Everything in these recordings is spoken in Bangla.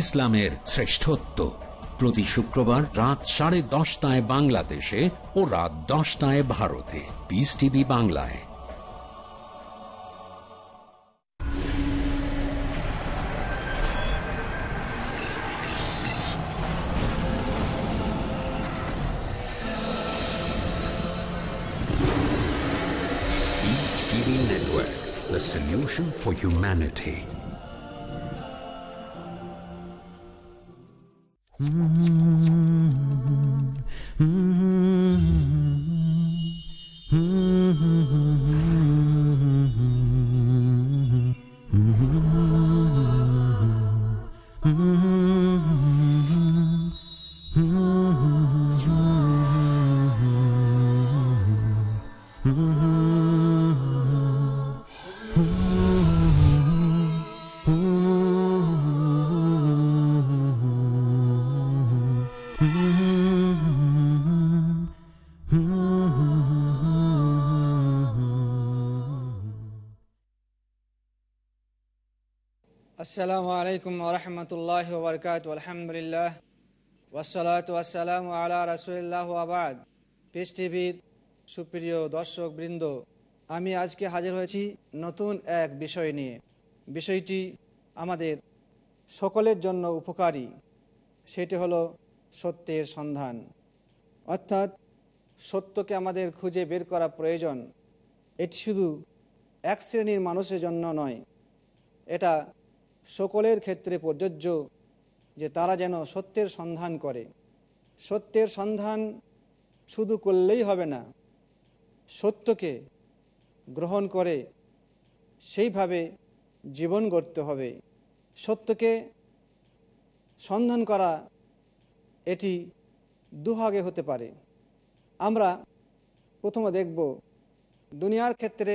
ইসলামের শ্রেষ্ঠত্ব। প্রতি শুক্রবার রাত সাড়ে দশটায় বাংলাদেশে ও রাত দশটায় ভারতে। পিস টিভি বাংলায়। The solution for humanity. আসসালামু আলাইকুম ওরহমতুল্লাহ ওবরকাত, আলহামদুলিল্লাহ ওয়াসালাত ওয়াসালাম আলা রাসুলিল্লাহ আবাদ পিস টিভির সুপ্রিয় দর্শক বৃন্দ আমি আজকে হাজির হয়েছি নতুন এক বিষয় নিয়ে। বিষয়টি আমাদের সকলের জন্য উপকারী, সেটি হলো সত্যের সন্ধান। অর্থাৎ সত্যকে আমাদের খুঁজে বের করা প্রয়োজন, এটি শুধু এক শ্রেণির মানুষের জন্য নয়, এটা সকলের ক্ষেত্রে প্রযোজ্য যে তারা যেন সত্যের সন্ধান করে। সত্যের সন্ধান শুধু করলেই হবে না, সত্যকে গ্রহণ করে সেইভাবে জীবন গড়তে হবে। সত্যকে সন্ধান করা এটি দুভাগে হতে পারে। আমরা প্রথমে দেখব, দুনিয়ার ক্ষেত্রে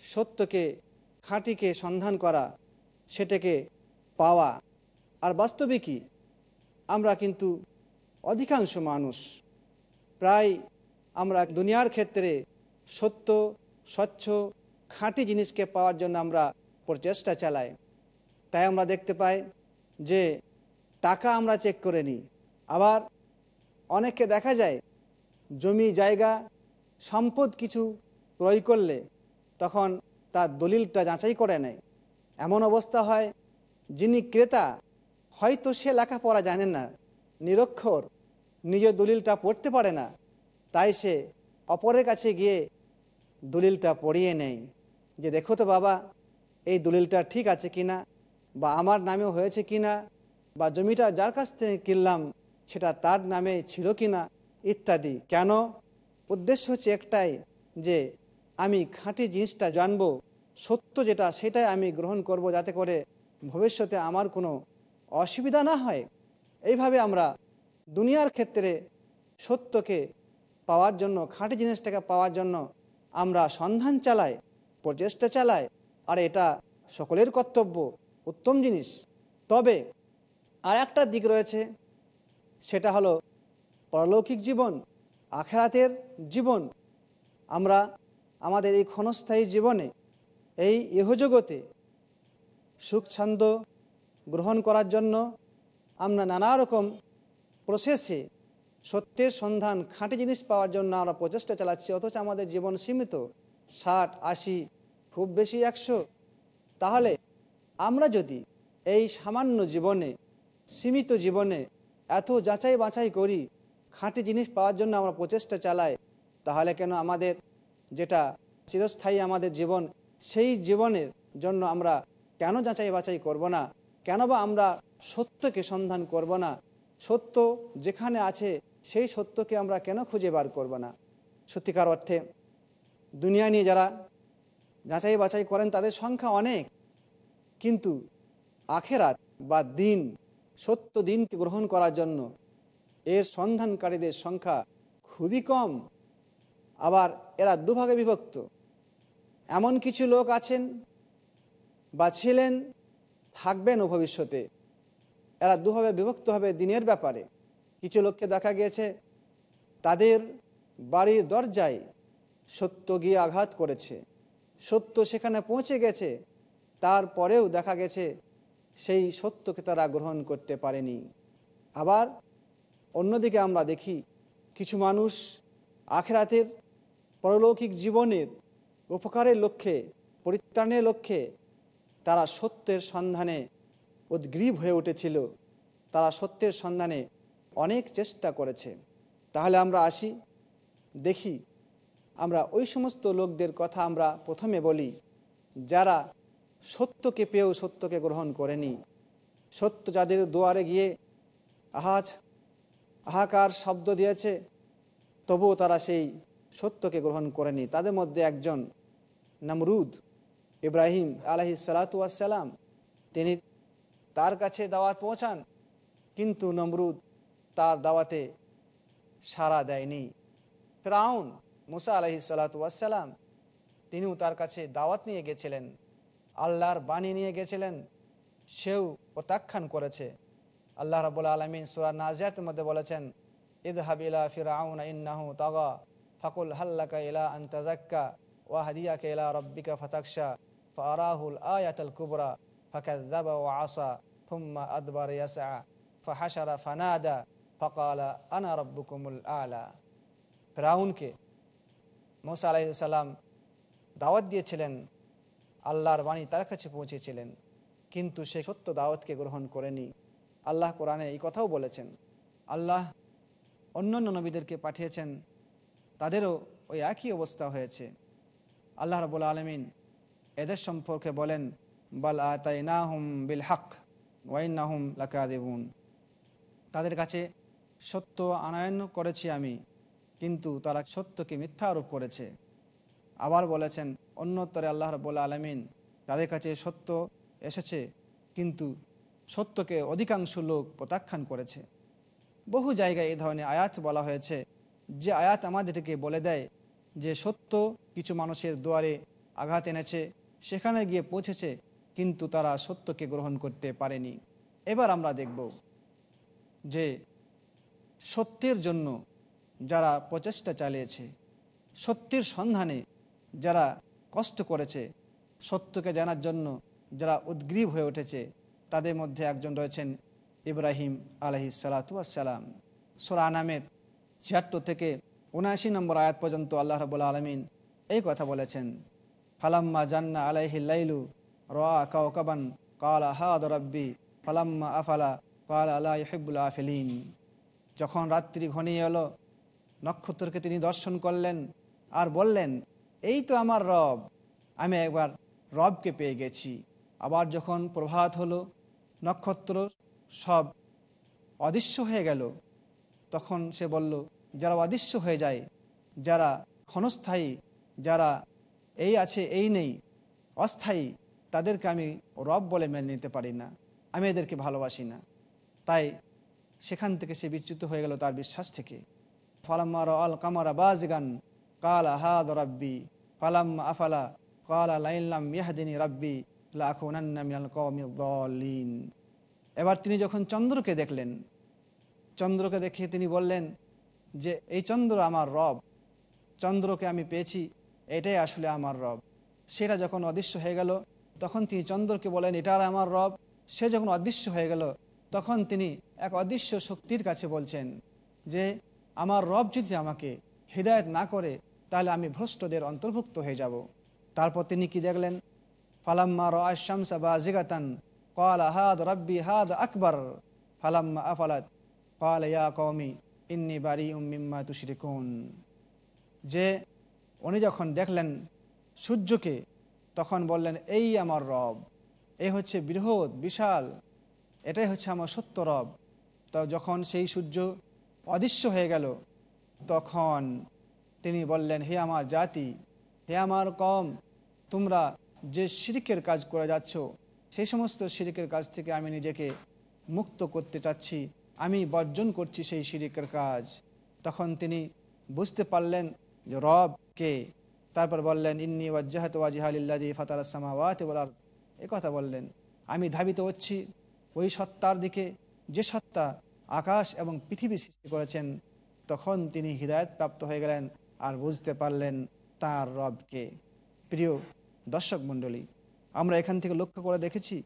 সত্যকে, খাঁটিকে সন্ধান করা সেটাকে পাওয়া। আর বাস্তবিকই আমরা কিন্তু অধিকাংশ মানুষ। প্রায় আমরা দুনিয়ার ক্ষেত্রে সত্য, স্বচ্ছ, খাঁটি জিনিসকে পাওয়ার জন্য আমরা প্রচেষ্টা চালাই। তাই আমরা দেখতে পাই যে টাকা আমরা চেক করে নিই। আবার অনেককে দেখা যায় জমি, জায়গা, সম্পদ কিছু ক্রয় করলে তখন তার দলিলটা যাচাই করে নেয়। এমন অবস্থা হয়, যিনি ক্রেতা, হয়তো সে লেখাপড়া জানেন না, নিরক্ষর নিজের দলিলটা পড়তে পারে না, তাই সে অপরের কাছে গিয়ে দলিলটা পড়িয়ে নেয় যে, দেখো তো বাবা, এই দলিলটা ঠিক আছে কিনা বা আমার নামেও হয়েছে কিনা বা জমিটা যার কাছ থেকে কিনলাম, সেটা তার নামে ছিল কিনা ইত্যাদি। কেন? উদ্দেশ্য হচ্ছে একটাই যে, আমি খাঁটি জিনিসটা জানব সত্য যেটা, সেটাই আমি গ্রহণ করব যাতে করে ভবিষ্যতে আমার কোনো অসুবিধা না হয়। এইভাবে আমরা দুনিয়ার ক্ষেত্রে সত্যকে পাওয়ার জন্য, খাঁটি জিনিসটাকে পাওয়ার জন্য আমরা সন্ধান চালাই, প্রচেষ্টা চালাই। আর এটা সকলের কর্তব্য, উত্তম জিনিস। তবে আর একটা দিক রয়েছে, সেটা হলো পরলৌকিক জীবন, আখেরাতের জীবন। আমরা আমাদের এই ক্ষণস্থায়ী জীবনে এই ইহজগতে সুখ ছন্দ গ্রহণ করার জন্য আমরা নানা রকম প্রসেসে সত্যের সন্ধান, খাঁটি জিনিস পাওয়ার জন্য আমরা প্রচেষ্টা চালাচ্ছি। অথচ আমাদের জীবন সীমিত, ষাট, আশি, খুব বেশি একশো। তাহলে আমরা যদি এই সামান্য জীবনে, সীমিত জীবনে এত যাচাই বাছাই করি, খাঁটি জিনিস পাওয়ার জন্য আমরা প্রচেষ্টা চালাই, তাহলে কেন আমাদের যেটা চিরস্থায়ী আমাদের জীবন সেই জীবনের জন্য আমরা কেন যাচাই বাছাই করব না? কেন বা আমরা সত্যকে সন্ধান করব না? সত্য যেখানে আছে, সেই সত্যকে আমরা কেন খুঁজে বার করব না? সত্যিকার অর্থে দুনিয়া নিয়ে যারা যাচাই বাছাই করেন, তাদের সংখ্যা অনেক। কিন্তু আখেরাত বা দিন, সত্য দিনকে গ্রহণ করার জন্য এর সন্ধানকারীদের সংখ্যা খুবই কম। আবার এরা দুভাগে বিভক্ত। এমন কিছু লোক আছেন বা ছিলেন, থাকবেন ও ভবিষ্যতে। এরা দুভাবে বিভক্ত হবে দিনের ব্যাপারে। কিছু লোককে দেখা গিয়েছে, তাদের বাড়ির দরজায় সত্য গিয়ে আঘাত করেছে। সত্য সেখানে পৌঁছে গেছে, তারপরেও দেখা গেছে সেই সত্যকে তারা গ্রহণ করতে পারেনি। আবার অন্যদিকে আমরা দেখি, কিছু মানুষ আখেরাতের পরলৌকিক জীবনের উপকারের লক্ষ্যে, পরিত্রাণের লক্ষ্যে তারা সত্যের সন্ধানে উদ্গ্রীব হয়ে উঠেছিল। তারা সত্যের সন্ধানে অনেক চেষ্টা করেছে। তাহলে আমরা আসি, দেখি। আমরা ওই সমস্ত লোকদের কথা আমরা প্রথমে বলি, যারা সত্যকে পেয়েও সত্যকে গ্রহণ করেনি। সত্য যাদের দুয়ারে গিয়ে আহাজ, আহাকার শব্দ দিয়েছে, তবুও তারা সেই সত্যকে গ্রহণ করেনি। তাদের মধ্যে একজন নমরুদ ইব্রাহিম আলহি সালাতাম তিনি তার কাছে দাওয়াত পৌঁছান, কিন্তু নমরুদ তার দাওয়াতে সাড়া দেয়নি। ফ্রাউন মুসা আলহি সালাতাম তিনিও তার কাছে দাওয়াত নিয়ে গেছিলেন, আল্লাহর বাণী নিয়ে গেছিলেন, সেও প্রত্যাখ্যান করেছে। আল্লাহ রাবুল আলমিন সুরা নাজিয়াতের মধ্যে বলেছেন ইদ হাবিলা ফিরাউন ইন্নাহু তাগা, ফাকুল হাল্লাকা ইলা আন্তাজাক্কা ওয়া হাদিয়াকে ইলা রব্বিকা ফাতাকশা ফারাহুল আয়াতুল কুবরা ফাকাযযাবা ওয়া আসা থুম্মা আদবার ইয়াসা ফাহাশারা ফানাদা ফাকালা আনা রব্বুকুমুল আলা ফিরাউনকে মুসা আলাইহিস সালাম দাওয়াত দিয়েছিলেন, আল্লাহর বাণী তার কাছে পৌঁছেছিলেন, কিন্তু সে সত্য দাওয়াতকে গ্রহণ করেনি। আল্লাহ কোরআনে এই কথাও বলেছেন, আল্লাহ অন্যান্য নবীদেরকে পাঠিয়েছেন, তাদেরও ওই একই অবস্থা হয়েছে। আল্লাহ রবুল আলমিন এদের সম্পর্কে বলেন, বল আতাই না হুম বিল হক ওয়াইন না হুম লাকা দেবুন তাদের কাছে সত্য আনায়ন করেছি আমি, কিন্তু তারা সত্যকে মিথ্যা আরোপ করেছে। আবার বলেছেন অন্যতরে আল্লাহ রবুল আলমিন তাদের কাছে সত্য এসেছে, কিন্তু সত্যকে অধিকাংশ লোক প্রত্যাখ্যান করেছে। বহু জায়গায় এই ধরনের আয়াত বলা হয়েছে। যে আয়াত আমাদেরকে বলে দেয় যে সত্য কিছু মানুষের দুয়ারে আঘাত এনেছে, সেখানে গিয়ে পৌঁছেছে, কিন্তু তারা সত্যকে গ্রহণ করতে পারেনি। এবার আমরা দেখব যে সত্যের জন্য যারা প্রচেষ্টা চালিয়েছে, সত্যের সন্ধানে যারা কষ্ট করেছে, সত্যকে জানার জন্য যারা উদ্গ্রীব হয়ে উঠেছে, তাদের মধ্যে একজন রয়েছেন ইব্রাহিম আলহি সালাতাম সোরা নামের ছিয়াত্তর থেকে উনআশি নম্বর আয়াত পর্যন্ত আল্লাহ রবুল্লা আলমিন এই কথা বলেছেন, ফালাম্মা জান্না আলাইহি লাইলু রা কাউকাবান কাল আহাদ রব্বি, ফালাম্মা আফালা কাল আল্লাহ ইহিবুল আফিলিন। যখন রাত্রি ঘনিয়ে এলো, নক্ষত্রকে তিনি দর্শন করলেন আর বললেন, এই তো আমার রব, আমি একবার রবকে পেয়ে গেছি। আবার যখন প্রভাত হলো নক্ষত্র সব অদৃশ্য হয়ে গেল, তখন সে বলল যারা অদৃশ্য হয়ে যায়, যারা ক্ষণস্থায়ী, যারা এই আছে, এই নেই, অস্থায়ী, তাদেরকে আমি রব বলে মেনে নিতে পারি না। আমি এদেরকে ভালোবাসি না। তাই সেখান থেকে সে বিচ্যুত হয়ে গেল তার বিশ্বাস থেকে। ফালাম্মার আল কামারা বাজগান কাল আহাদ রব্বি, ফালাম্মা আফালা, কালা লাইল্লাম ইয়াহদিনী রব্বি এবার তিনি যখন চন্দ্রকে দেখলেন, চন্দ্রকে দেখে তিনি বললেন যে এই চন্দ্র আমার রব, চন্দ্রকে আমি পেয়েছি, এটাই আসলে আমার রব। সেটা যখন অদৃশ্য হয়ে গেল, তখন তিনি চন্দ্রকে বলেন, এটা আমার রব। সে যখন অদৃশ্য হয়ে গেল, তখন তিনি এক অদৃশ্য শক্তির কাছে বলছেন যে, আমার রব যদি আমাকে হৃদায়ত না করে, তাহলে আমি ভ্রষ্টদের অন্তর্ভুক্ত হয়ে যাব। তারপর তিনি কি দেখলেন? ফালাম্মা রামসা বা জিগাতান কল হাদ রব্বি হাদ আকবর। ফালাম্মা আফালাত কল ইয়া কৌমি ইন্নি বারি উম্মিম্মা তুশরিকুন। যে উনি যখন দেখলেন সূর্যকে, তখন বললেন, এই আমার রব এই হচ্ছে বৃহৎ, বিশাল, এটাই হচ্ছে আমার সত্য রব। তো যখন সেই সূর্য অদৃশ্য হয়ে গেল, তখন তিনি বললেন, হে আমার জাতি, হে আমার কম, তোমরা যে শিরিকের কাজ করে যাচ্ছ সেই সমস্ত শিরিকের কাজ থেকে আমি নিজেকে মুক্ত করতে চাচ্ছি। আমি বর্জন করছি সেই শিরিকের কাজ। তখন তিনি বুঝতে পারলেন যে রব কে। তারপর বললেন, ইন্নি ওয়াজ্জাহাত ওয়াজিহালিল্লাদি ফাতারাসামা ওয়াতে বলার এ কথা বললেন, আমি ধাবিত হচ্ছি ওই সত্তার দিকে। যে সত্তা আকাশ এবং পৃথিবী সৃষ্টি করেছেন, তখন তিনি হৃদায়ত প্রাপ্ত হয়ে গেলেন আর বুঝতে পারলেন তার রবকে প্রিয় দর্শক মণ্ডলী, আমরা এখান থেকে লক্ষ্য করে দেখেছি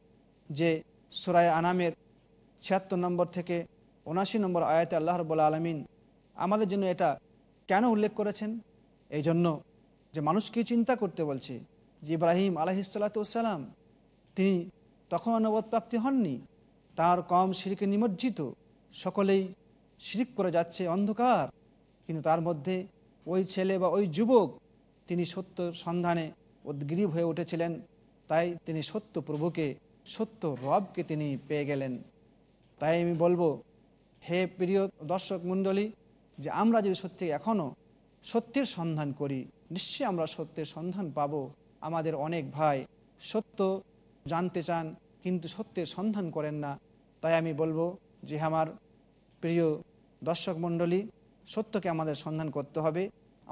যে সুরায় আনামের ছিয়াত্তর নম্বর থেকে উনাশি নম্বর আয়াতে আল্লাহ রব্বুল্লা আলমিন আমাদের জন্য এটা কেন উল্লেখ করেছেন? এই জন্য যে মানুষকে চিন্তা করতে বলছে যে ইব্রাহিম আলহিসাল্লাতাম তিনি তখন প্রাপ্তি হননি? তার কম শিরিকে নিমজ্জিত, সকলেই শিরিক করে যাচ্ছে অন্ধকার। কিন্তু তার মধ্যে ওই ছেলে বা ওই যুবক তিনি সত্য সন্ধানে উদ্গ্রীব হয়ে উঠেছিলেন, তাই তিনি সত্য প্রভুকে, সত্য রবকে তিনি পেয়ে গেলেন। তাই আমি বলব হে প্রিয় দর্শক মণ্ডলী, যে আমরা যদি সত্যি এখনও সত্যের সন্ধান করি, নিশ্চয়ই আমরা সত্যের সন্ধান পাব। আমাদের অনেক ভাই সত্য জানতে চান, কিন্তু সত্যের সন্ধান করেন না। তাই আমি বলব যে আমার প্রিয় দর্শক মণ্ডলী, সত্যকে আমাদের সন্ধান করতে হবে।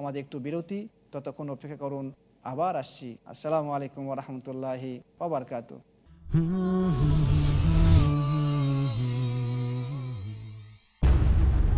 আমাদের একটু বিরতি, ততক্ষণ অপেক্ষা করুন। আবার আসছি। আসসালামু আলাইকুম রহমতুল্লাহি ওবরকাত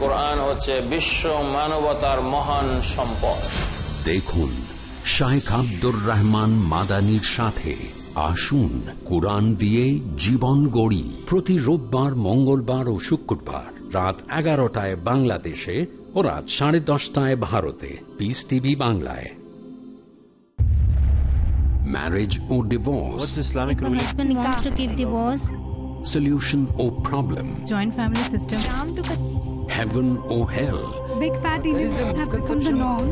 কোরআন হচ্ছে বিশ্ব মানবতার মহান সম্পদ। দেখুন শাইখ আব্দুর রহমান মাদানির সাথে আসুন কোরআন দিয়ে জীবন গড়ি। প্রতি রোববার মঙ্গলবার ও শুক্রবার রাত এগারোটায় বাংলাদেশে ও রাত সাড়ে দশটায় ভারতে। পিস টিভি বাংলায়। Marriage O divorce What's Islamic If a ruling? husband wants to give divorce, solution O problem joint family system. Heaven or hell. Big fat Indians have become the norm.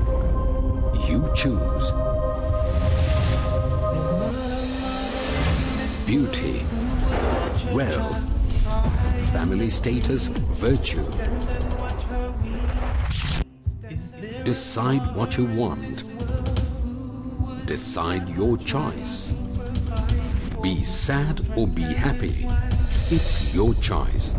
you choose. Beauty. Wealth family status virtue. Decide what you want. Decide your choice. Be sad or be happy. It's your choice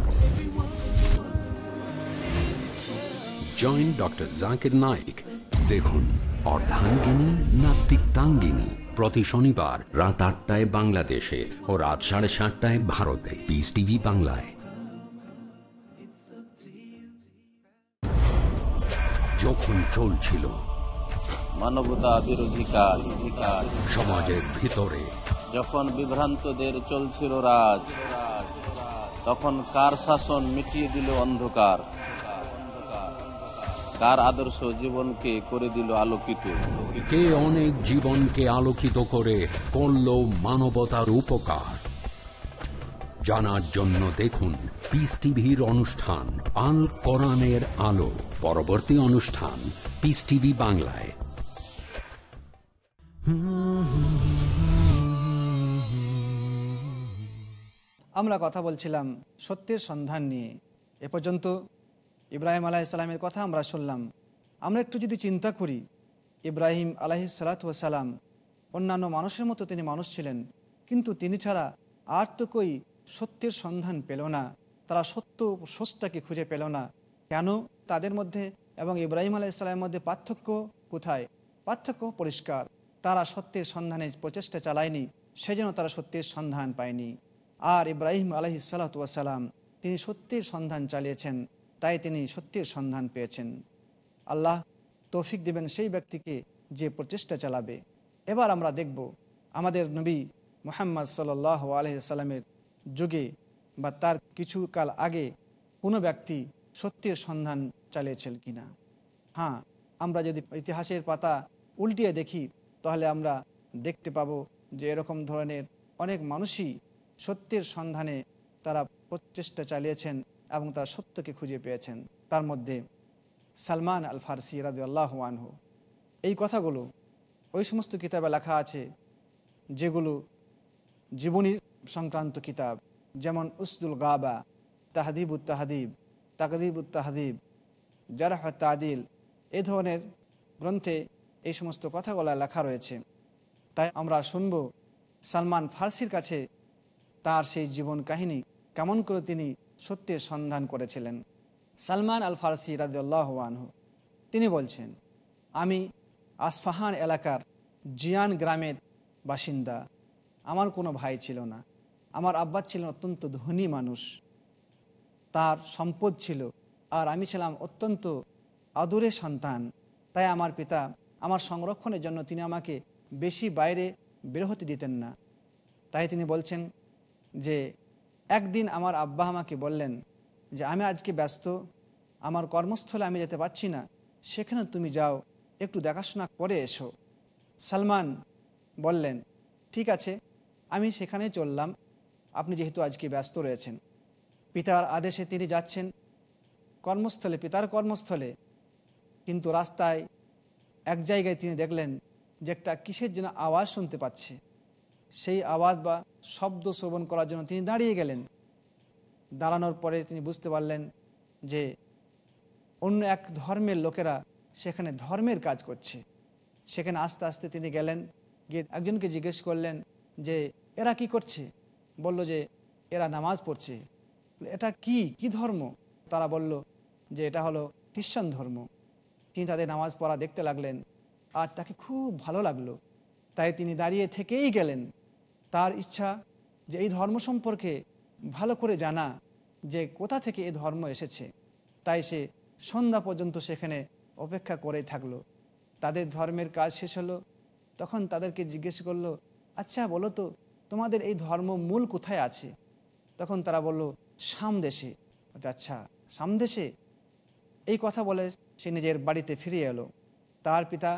join doctor Zakir Naik দেখুন অর্ধাঙ্গিনী না তিক্তাঙ্গিনী? প্রতি শনিবার রাত আটটায় বাংলাদেশে ও রাত সাড়ে সাতটায় ভারতে। পিস টিভি বাংলায়। যখন চলছিল। মানবতা বিরোধী কাজ। সমাজের ভিতরে। যখন বিভ্রান্তদের চলছিল রাজ। তখন কার শাসন মিটিয়ে দিল অন্ধকার? কার আদর্শ জীবনকে করে দিল আলোকিত। কে অনেক জীবনকে আলোকিত করে করল মানবতার উপকার? জানার জন্য দেখুন পিস টিভির অনুষ্ঠান আল কোরআনের আলো। পরবর্তী অনুষ্ঠান পিস টিভি বাংলায়। আমরা কথা বলছিলাম সত্যের সন্ধান নিয়ে। এ পর্যন্ত ইব্রাহিম আলাহ কথা আমরা শুনলাম। আমরা একটু যদি চিন্তা করি, ইব্রাহিম আলাহি সালাতাম অন্যান্য মানুষের মতো তিনি মানুষ ছিলেন, কিন্তু তিনি ছাড়া আর তো কই সত্যের সন্ধান পেল না। তারা সত্য সোসটাকে খুঁজে পেল না। কেন? তাদের মধ্যে এবং ইব্রাহিম আলাহ মধ্যে পার্থক্য কোথায়? পার্থক্য পরিষ্কার। তারা সত্যের সন্ধানে প্রচেষ্টা চালায়নি, সেজন্য তারা সত্যের সন্ধান পায়নি। আর ইব্রাহিম আলহি তিনি সত্যের সন্ধান চালিয়েছেন। তাই তিনি সত্যের সন্ধান পেয়েছেন। আল্লাহ তৌফিক দেবেন সেই ব্যক্তিকে যে প্রচেষ্টা চালাবে। এবার আমরা দেখব আমাদের নবী মোহাম্মদ সাল আলহিসাল্লামের যুগে বা তার কিছু কাল আগে কোনো ব্যক্তি সত্যের সন্ধান চালিয়েছিল কিনা। হ্যাঁ আমরা যদি ইতিহাসের পাতা উল্টিয়ে দেখি, তাহলে আমরা দেখতে পাবো যে এরকম ধরনের অনেক মানুষই সত্যের সন্ধানে তারা প্রচেষ্টা চালিয়েছেন এবং তার সত্যকে খুঁজে পেয়েছেন। তার মধ্যে সালমান আল ফারসি রাজু আল্লাহ আনহু। এই কথাগুলো, ওই সমস্ত কিতাবে লেখা আছে যেগুলো জীবনী সংক্রান্ত কিতাব, যেমন উসদুল গাবা তাহাদিব উত তাহাদিব তাকদিব উত তাহাদিব, জারাহ তাদিল, এ ধরনের গ্রন্থে এই সমস্ত কথাগুলো লেখা রয়েছে। তাই আমরা শুনব সালমান ফার্সির কাছে তার সেই জীবন কাহিনী, কেমন করে তিনি সত্যের সন্ধান করেছিলেন। সালমান আল ফার্সি রাজিউল্লাহ আনহু, তিনি বলছেন, আমি আসফাহান এলাকার জিয়ান গ্রামের বাসিন্দা। আমার কোনো ভাই ছিল না। আমার আব্বা ছিলেন অত্যন্ত ধনী মানুষ। তার সম্পদ ছিল আর আমি ছিলাম অত্যন্ত আদুরের সন্তান। তাই আমার পিতা আমার সংরক্ষণের জন্য তিনি আমাকে বেশি বাইরে বের হতে দিতেন না। তাই তিনি বলছেন যে একদিন আমার আব্বা আমাকে বললেন যে, আমি আজকে ব্যস্ত, আমার কর্মস্থলে আমি যেতে পারছি না, সেখানে তুমি যাও, একটু দেখাশোনা করে এসো। সালমান বললেন, ঠিক আছে, আমি সেখানে চললাম, আপনি যেহেতু আজকে ব্যস্ত রয়েছেন। পিতার আদেশে তিনি যাচ্ছেন কর্মস্থলে, পিতার কর্মস্থলে। কিন্তু রাস্তায় এক জায়গায় তিনি দেখলেন যে, একটা কিসের যেন আওয়াজ শুনতে পাচ্ছে। সেই আওয়াজ বা শব্দ শ্রবণ করার জন্য তিনি দাঁড়িয়ে গেলেন। দাঁড়ানোর পরে তিনি বুঝতে পারলেন যে অন্য এক ধর্মের লোকেরা সেখানে ধর্মের কাজ করছে। সেখানে আস্তে আস্তে তিনি গেলেন, গিয়ে একজনকে জিজ্ঞেস করলেন যে, এরা কি করছে? বলল যে, এরা নামাজ পড়ছে। এটা কি? কি ধর্ম? তারা বলল যে, এটা হলো খ্রিস্টান ধর্ম। তিনি তাদের নামাজ পড়া দেখতে লাগলেন আর তাকে খুব ভালো লাগল। তাই তিনি দাঁড়িয়ে থেকেই গেলেন। তার ইচ্ছা যে এই ধর্ম সম্পর্কে ভালো করে জানা যে কোথা থেকে এই ধর্ম এসেছে। তাই সে সন্ধ্যা পর্যন্ত সেখানে অপেক্ষা করেই থাকল। তাদের ধর্মের কাজ শেষ হলো। তখন তাদেরকে জিজ্ঞেস করল আচ্ছা বলো তো, তোমাদের এই ধর্ম মূল কোথায় আছে? তখন তারা বলল সামদেশে আচ্ছা সামদেশে এই কথা বলে সে নিজের বাড়িতে ফিরে এলো। তার পিতা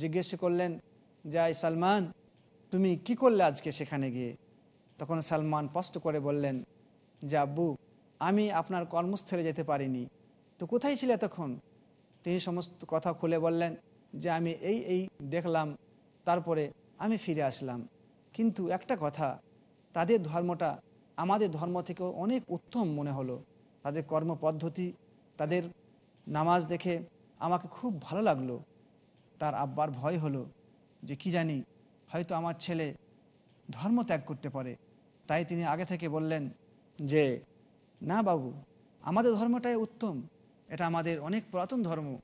জিজ্ঞেস করলেন যাই সালমান তুমি কি করলে আজকে সেখানে গিয়ে? তখন সালমান স্পষ্ট করে বললেন, যে আব্বু, আমি আপনার কর্মস্থলে যেতে পারিনি। তো কোথায় ছিলে তখন? তিনি সমস্ত কথা খুলে বললেন, যে আমি এই এই দেখলাম, তারপরে আমি ফিরে আসলাম। কিন্তু একটা কথা, তাদের ধর্মটা আমাদের ধর্ম থেকেও অনেক উত্তম মনে হলো। তাদের কর্মপদ্ধতি, তাদের নামাজ দেখে আমাকে খুব ভালো লাগল। তার আব্বার ভয় হলো যে কি জানি হয়তো আমার ছেলে ধর্ম ত্যাগ করতে পারে। তাই তিনি আগে থেকে বললেন যে, না বাবু, আমাদের ধর্মটাই উত্তম। এটা আমাদের অনেক পুরাতন ধর্ম।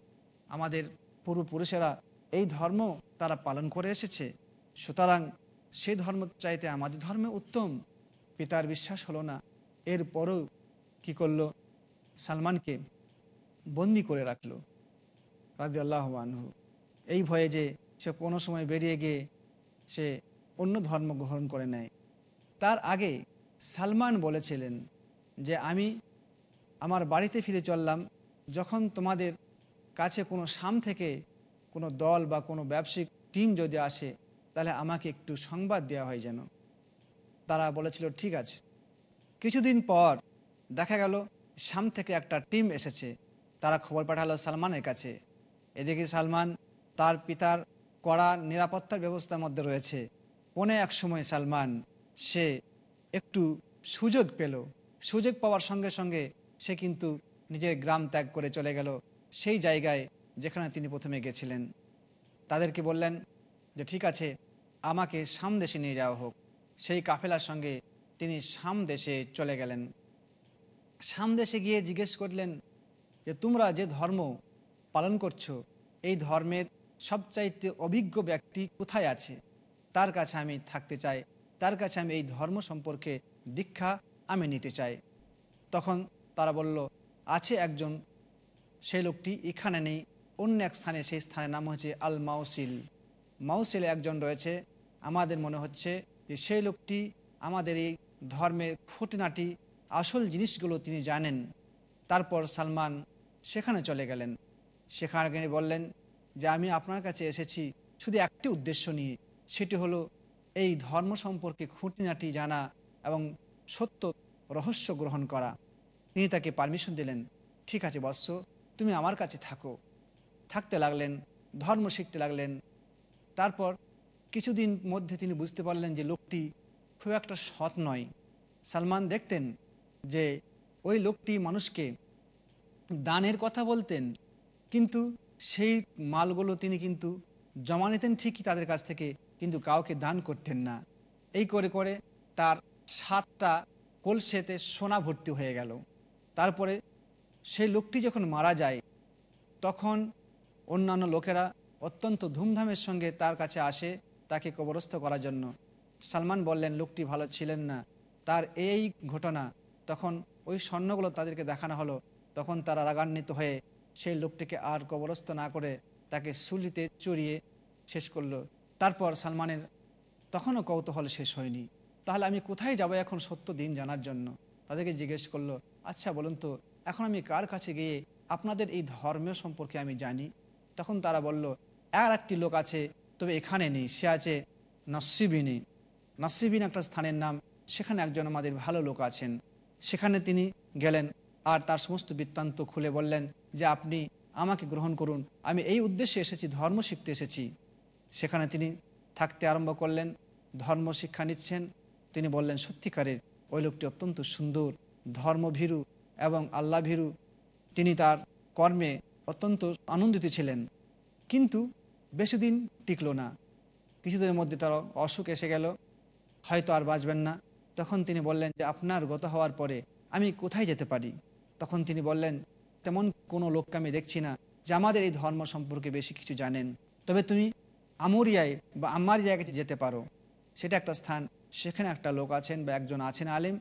আমাদের পূর্বপুরুষেরা এই ধর্ম তারা পালন করে এসেছে। সুতরাং সেই ধর্ম চাইতে আমাদের ধর্মে উত্তম। পিতার বিশ্বাস হলো না। এরপরও কি করল? সালমানকে বন্দি করে রাখল। রাজি আল্লাহ আনহু। এই ভয়ে যে সে কোনো সময় বেরিয়ে গিয়ে সে অন্য ধর্ম গ্রহণ করে নেয় তার আগে সালমান বলেছিলেন যে, আমি আমার বাড়িতে ফিরে চললাম, যখন তোমাদের কাছে কোনো সাম থেকে কোনো দল বা কোনো ব্যবসায়িক টিম যদি আসে, তাহলে আমাকে একটু সংবাদ দেওয়া হয় যেন। তারা বলেছিল, ঠিক আছে। কিছুদিন পর দেখা গেল সাম থেকে একটা টিম এসেছে। তারা খবর পাঠালো সালমানের কাছে। এদিকে সালমান তার পিতার কড়া নিরাপত্তার ব্যবস্থার মধ্যে রয়েছে। পনে এক সময় সালমান, সে একটু সুযোগ পেল। সুযোগ পাওয়ার সঙ্গে সঙ্গে সে কিন্তু নিজের গ্রাম ত্যাগ করে চলে গেল। সেই জায়গায় যেখানে তিনি প্রথমে গেছিলেন। তাদেরকে বললেন যে, ঠিক আছে, আমাকে সামদেশে নিয়ে যাওয়া হোক। সেই কাফেলার সঙ্গে তিনি সামদেশে চলে গেলেন। সামদেশে গিয়ে জিজ্ঞেস করলেন যে, তোমরা যে ধর্ম পালন করছ, এই ধর্মের সবচাইতে অভিজ্ঞ ব্যক্তি কোথায় আছে? তার কাছে আমি থাকতে চাই। তার কাছে আমি এই ধর্ম সম্পর্কে দীক্ষা আমি নিতে চাই। তখন তারা বলল, আছে একজন। সেই লোকটি এখানে নেই। অন্য এক স্থানে, সেই স্থানের নাম হচ্ছে আল মাউসিল মাউসিলে একজন রয়েছে। আমাদের মনে হচ্ছে যে সেই লোকটি আমাদের এই ধর্মের খুঁটিনাটি, আসল জিনিসগুলো তিনি জানেন। তারপর সালমান সেখানে চলে গেলেন। সেখানে বললেন যে আমি আপনার কাছে এসেছি শুধু একটি উদ্দেশ্য নিয়ে। সেটি হলো এই ধর্ম সম্পর্কে খুঁটিনাটি জানা এবং সত্য রহস্য গ্রহণ করা। তিনি তাকে পারমিশন দিলেন, ঠিক আছে বৎস, তুমি আমার কাছে থাকো। থাকতে লাগলেন, ধর্ম শিখতে লাগলেন। তারপর কিছুদিন মধ্যে তিনি বুঝতে পারলেন যে লোকটি খুব একটা সৎ নয়। সালমান দেখতেন যে ওই লোকটি মানুষকে দানের কথা বলতেন, কিন্তু সেই মালগুলো তিনি কিন্তু জমা নিতেন ঠিকই তাদের কাছ থেকে, কিন্তু কাউকে দান করতেন না। এই করে করে তার সাতটা কলসেতে সোনা ভর্তি হয়ে গেল। তারপরে সেই লোকটি যখন মারা যায়, তখন অন্যান্য লোকেরা অত্যন্ত ধুমধামের সঙ্গে তার কাছে আসে তাকে কবরস্থ করার জন্য। সালমান বললেন, লোকটি ভালো ছিলেন না। তার এই ঘটনা, তখন ওই স্বর্ণগুলো তাদেরকে দেখানো হলো, তখন তারা রাগান্বিত হয়ে সেই লোকটিকে আর কবরস্থ না করে তাকে সুলিতে চড়িয়ে শেষ করল। তারপর সালমানের তখনও কৌতূহল শেষ হয়নি। তাহলে আমি কোথায় যাব এখন সত্য দিন জানার জন্য? তাদেরকে জিজ্ঞেস করল আচ্ছা বলুন তো, এখন আমি কার কাছে গিয়ে আপনাদের এই ধর্মের সম্পর্কে আমি জানি? তখন তারা বলল, আর একটি লোক আছে, তবে এখানে নেই, সে আছে নসিবিনী। নসিবিন একটা স্থানের নাম, সেখানে একজন আমাদের ভালো লোক আছেন। সেখানে তিনি গেলেন আর তার সমস্ত বৃত্তান্ত খুলে বললেন যে আপনি আমাকে গ্রহণ করুন। আমি এই উদ্দেশ্যে এসেছি, ধর্ম শিখতে এসেছি। সেখানে তিনি থাকতে আরম্ভ করলেন, ধর্ম শিক্ষা নিচ্ছেন। তিনি বললেন, সত্যিকারের ওই লোকটি অত্যন্ত সুন্দর, ধর্মভীরু এবং আল্লাহ ভীরু তিনি তার কর্মে অত্যন্ত আনন্দিত ছিলেন। কিন্তু বেশি দিন টিকল না। কিছুদিনের মধ্যে তার অসুখ এসে গেল। হয়তো আর বাঁচবেন না। তখন তিনি বললেন যে, আপনার গত হওয়ার পরে আমি কোথায় যেতে পারি? তখন তিনি বললেন তেমন কোনো লোককে আমি দেখছি না, যে আমাদের এই ধর্ম সম্পর্কে বেশি কিছু জানেন। তবে তুমি আমরিয়ায় বা আমার জায়গাতে যেতে পারো। সেটা একটা স্থান, সেখানে একটা লোক আছেন বা একজন আছেন আলেম,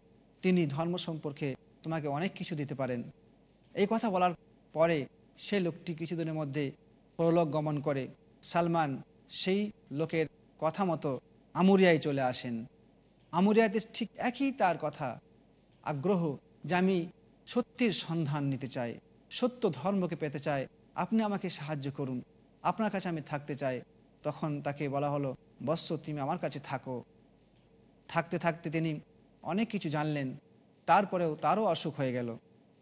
তিনি ধর্ম সম্পর্কে তোমাকে অনেক কিছু দিতে পারেন। এই কথা বলার পরে সে লোকটি কিছুদিনের মধ্যে প্রলোক গমন করে। সালমান সেই লোকের কথা মতো আমুরিয়ায় চলে আসেন। আমুরিয়াতে ঠিক একই তার কথা, আগ্রহ যে আমি সত্যের সন্ধান নিতে চাই। সত্য ধর্মকে পেতে চাই আপনি আমাকে সাহায্য করুন। আপনার কাছে আমি থাকতে চাই। তখন তাকে বলা হলো বৎস তুমি আমার কাছে থাকো। থাকতে থাকতে তিনি অনেক কিছু জানলেন। তারপরেও তারও অসুখ হয়ে গেল।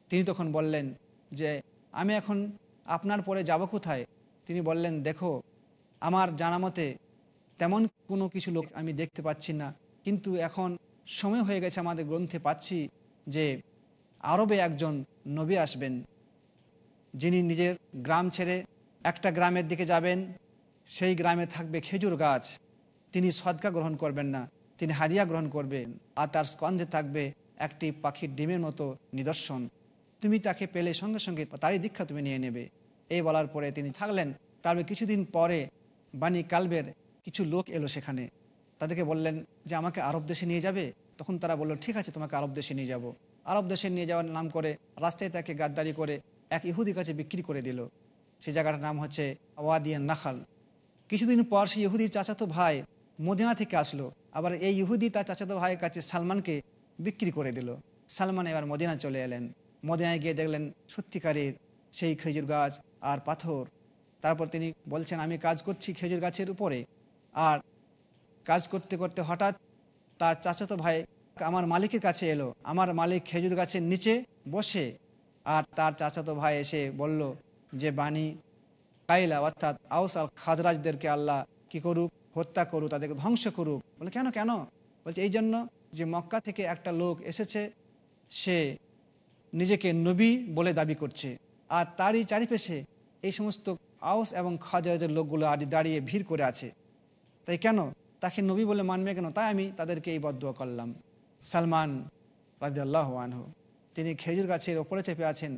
তিনি তখন বললেন যে, আমি এখন আপনার পরে যাব কোথায়? তিনি বললেন, দেখো, আমার জানা মতে তেমন কোনো কিছু লোক আমি দেখতে পাচ্ছি না। কিন্তু এখন সময় হয়ে গেছে আমাদের গ্রন্থে পাচ্ছি যে, আরবে একজন নবী আসবেন। যিনি নিজের গ্রাম ছেড়ে একটা গ্রামের দিকে যাবেন, সেই গ্রামে থাকবে খেজুর গাছ। তিনি সদকা গ্রহণ করবেন না, তিনি হাদিয়া গ্রহণ করবেন আর তার স্কন্ধে থাকবে একটি পাখির ডিমের মতো নিদর্শন। তুমি তাকে পেলে সঙ্গে সঙ্গে তারই দীক্ষা তুমি নিয়ে নেবে। এই বলার পরে তিনি থাকলেন। তারপরে কিছুদিন পরে বাণী কালবের কিছু লোক এলো সেখানে। তাদেরকে বললেন যে, আমাকে আরব দেশে নিয়ে যাবে? তখন তারা বলল, ঠিক আছে, তোমাকে আরব দেশে নিয়ে যাব। আরব দেশে নিয়ে যাওয়ার নাম করে রাস্তায় তাকে গাদ্দারি করে এক ইহুদি কাছে বিক্রি করে দিল। সেই জায়গাটার নাম হচ্ছে ওয়াদিয়ান নাখাল কিছুদিন পর সেই ইহুদির চাচাতো ভাই মদিনা থেকে আসলো। আবার এই ইহুদি তার চাচাতো ভাইয়ের কাছে সালমানকে বিক্রি করে দিল। সালমান এবার মদিনা চলে এলেন। মদিনায় গিয়ে দেখলেন সত্যিকারের সেই খেজুর গাছ আর পাথর। তারপর তিনি বলছেন, আমি কাজ করছি খেজুর গাছের উপরে। আর কাজ করতে করতে হঠাৎ তার চাচাতো ভাই আমার মালিকের কাছে এলো। আমার মালিক খেজুর গাছের নিচে বসে আর তার চাচাতো ভাই এসে বলল যে, বাণী কাইলা অর্থাৎ আউস আল খাদরাজদেরকে আল্লাহ কি করুক, হত্যা করুক, তাদেরকে ধ্বংস করুক। বলে, কেন কেন? বলছে, এই জন্য যে মক্কা থেকে একটা লোক এসেছে, সে নিজেকে নবী বলে দাবি করছে। আর তারই চারিপাশে এই সমস্ত আউস এবং খাজরাজের লোকগুলো আদি দাঁড়িয়ে ভিড় করে আছে। তাই কেন? তাকে নবী বলে মানবে কেন? তাই আমি তাদেরকে এই বদুয়া করলাম। সালমান রাজি আল্লাহ আনহু। তিনি খেজুর গাছের ওপরে চেপে আছেন।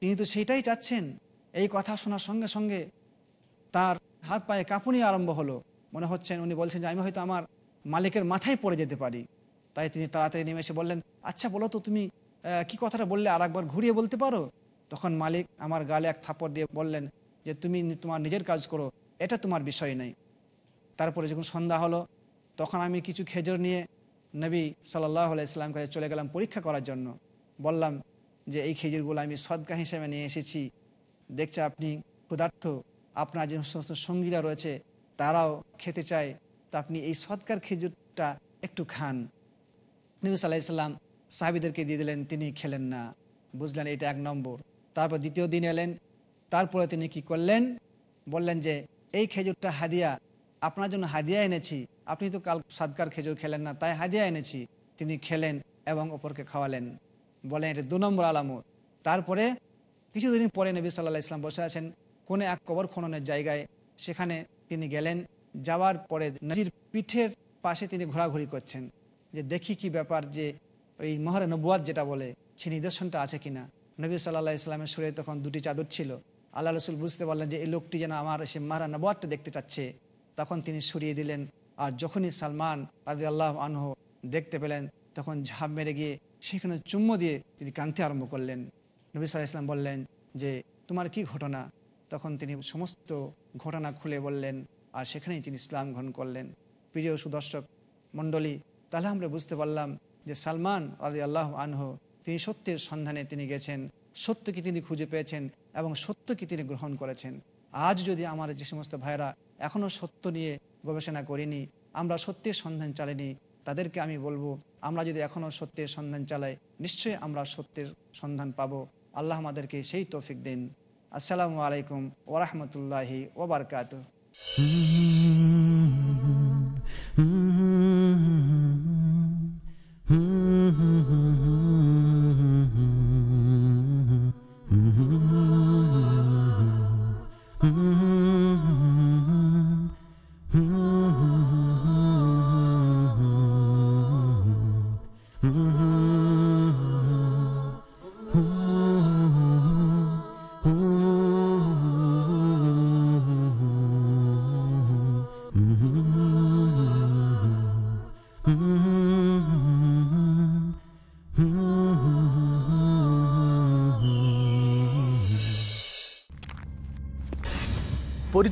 তিনি তো সেইটাই চাচ্ছেন। এই কথা শোনার সঙ্গে সঙ্গে তার হাত পায়ে কাঁপুনি আরম্ভ হলো। মনে হচ্ছেন উনি বলছেন যে, আমি হয়তো আমার মালিকের মাথায় পড়ে যেতে পারি। তাই তিনি তাড়াতাড়ি নেমে এসে বললেন আচ্ছা বলো তো তুমি কি কথাটা বললে আর একবার ঘুরিয়ে বলতে পারো? তখন মালিক আমার গালে এক থাপড় দিয়ে বললেন, যে, তুমি তোমার নিজের কাজ করো, এটা তোমার বিষয় নেই তারপরে যখন সন্ধ্যা হলো, তখন আমি কিছু খেজুর নিয়ে নবী সাল্লাহ ইসলাম কাছে চলে গেলাম পরীক্ষা করার জন্য। বললাম যে এই খেজুরগুলো আমি সদকা হিসেবে নিয়ে এসেছি। দেখছে আপনি ক্ষুধার্থ আপনার যে সমস্ত সঙ্গীরা রয়েছে, তারাও খেতে চায়, তা আপনি এই সৎকার খেজুরটা একটু খান। নবী সাল্লাহ সাহাবিদেরকে দিয়ে দিলেন, তিনি খেলেন না। বুঝলেন, এটা এক নম্বর। তারপর দ্বিতীয় দিন এলেন, তারপরে তিনি কি করলেন? বললেন যে, এই খেজুরটা হাদিয়া, আপনার জন্য হাদিয়া এনেছি। আপনি তো কাল সাদকার খেজুর খেলেন না, তাই হাদিয়া এনেছি। তিনি খেলেন এবং অপরকে খাওয়ালেন। বলেন এটা দু নম্বর আলামত। তারপরে কিছুদিন পরে নবী সাল্লাহ ইসলাম বসে আছেন কোনে এক কবর খননের জায়গায়। সেখানে তিনি গেলেন, যাওয়ার পরে নদীর পিঠের পাশে তিনি ঘোরাঘুরি করছেন। যে দেখি কি ব্যাপার যে ওই মহরে নবুয়াদ যেটা বলে, সে নিদর্শনটা আছে কিনা? নবী সাল্লাহ ইসলামের শরীরে তখন দুটি চাদর ছিল। আল্লাহ রসুল বুঝতে পারলেন যে এই লোকটি যেন আমার সে মারা নবাদটা দেখতে চাচ্ছে। তখন তিনি সরিয়ে দিলেন। আর যখনই সালমান রাজি আল্লাহ আনহ দেখতে পেলেন তখন ঝাঁপ মেরে গিয়ে সেখানে চুম্ম দিয়ে তিনি কাঁদতে আরম্ভ করলেন। নবী সাল্লাহ ইসলাম বললেন যে, তোমার কি ঘটনা? তখন তিনি সমস্ত ঘটনা খুলে বললেন আর সেখানেই তিনি ইসলাম গ্রহণ করলেন। প্রিয় সুদর্শক মণ্ডলী, তাহলে আমরা বুঝতে পারলাম যে সালমান রাজি আল্লাহ আনহ, তিনি সত্যের সন্ধানে তিনি গেছেন, সত্যকে তিনি খুঁজে পেয়েছেন এবং সত্যকে তিনি গ্রহণ করেছেন। আজ যদি আমার যে সমস্ত ভাইরা এখনও সত্য নিয়ে গবেষণা করিনি, আমরা সত্যের সন্ধান চালিনি তাদেরকে আমি বলব, আমরা যদি এখনও সত্যের সন্ধান চালাই, নিশ্চয়ই আমরা সত্যের সন্ধান পাব। আল্লাহ আমাদেরকে সেই তৌফিক দিন। আসসালামু আলাইকুম ওরহমতুল্লাহি ওবরকাত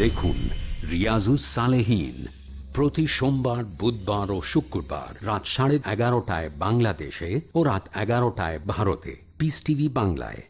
দেখুন রিয়াজুস সালেহীন প্রতি সোমবার, বুধবার ও শুক্রবার রাত সাড়ে এগারোটায় বাংলাদেশে ও রাত এগারোটায় ভারতে। পিস টিভি বাংলায়।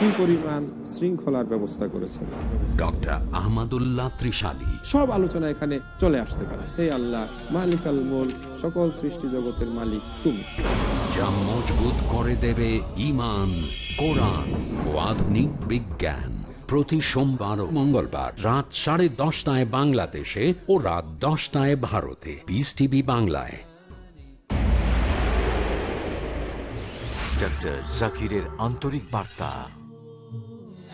কি পরিমাণ শৃঙ্খলার ব্যবস্থা করেছেন? ডক্টর আহমদুল্লাহ ত্রিশালী। সব আলোচনা এখানে চলে আসতে পারে। হে আল্লাহ মালিক আল মোল সকল সৃষ্টি জগতের মালিক তুমি। যা মজবুত করে দেবে ইমান কোরআন ও আধুনিক বিজ্ঞান। প্রতি সোমবার ও মঙ্গলবার রাত সাড়ে দশটায় বাংলাদেশে ও রাত দশটায় ভারতে। পিস টিভি বাংলায়। ডক্টর জাকিরের আন্তরিক বার্তা।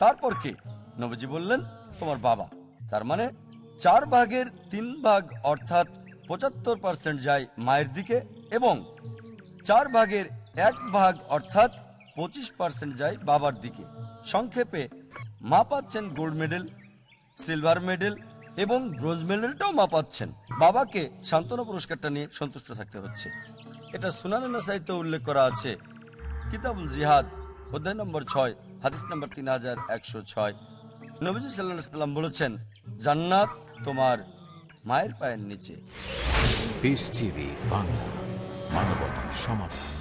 তারপর কে? নবীজি বললেন, তোমার বাবা। তার মানে চার ভাগের তিন ভাগ অর্থাৎ পঁচাত্তর পার্সেন্ট যায় মায়ের দিকে এবং চার ভাগের এক ভাগ অর্থাৎ পঁচিশ পার্সেন্ট যায় বাবার দিকে। সংক্ষেপে, মা পাচ্ছেন গোল্ড মেডেল সিলভার মেডেল এবং ব্রোঞ্জ মেডেলটাও মা পাচ্ছেন। বাবাকে সান্ত্বনা পুরস্কারটা নিয়ে সন্তুষ্ট থাকতে হচ্ছে। এটা সুনানা সাহিত্য উল্লেখ করা আছে। কিতাবুল জিহাদ, অধ্যায় নম্বর ছয়। হাদিস নম্বর তিন হাজার একশো ছয়। নবীজ সাল্লাহ সাল্লাম বলেছেন, জান্নাত তোমার মায়ের পায়ের নিচে। বাংলা, মানবতার সমাধান।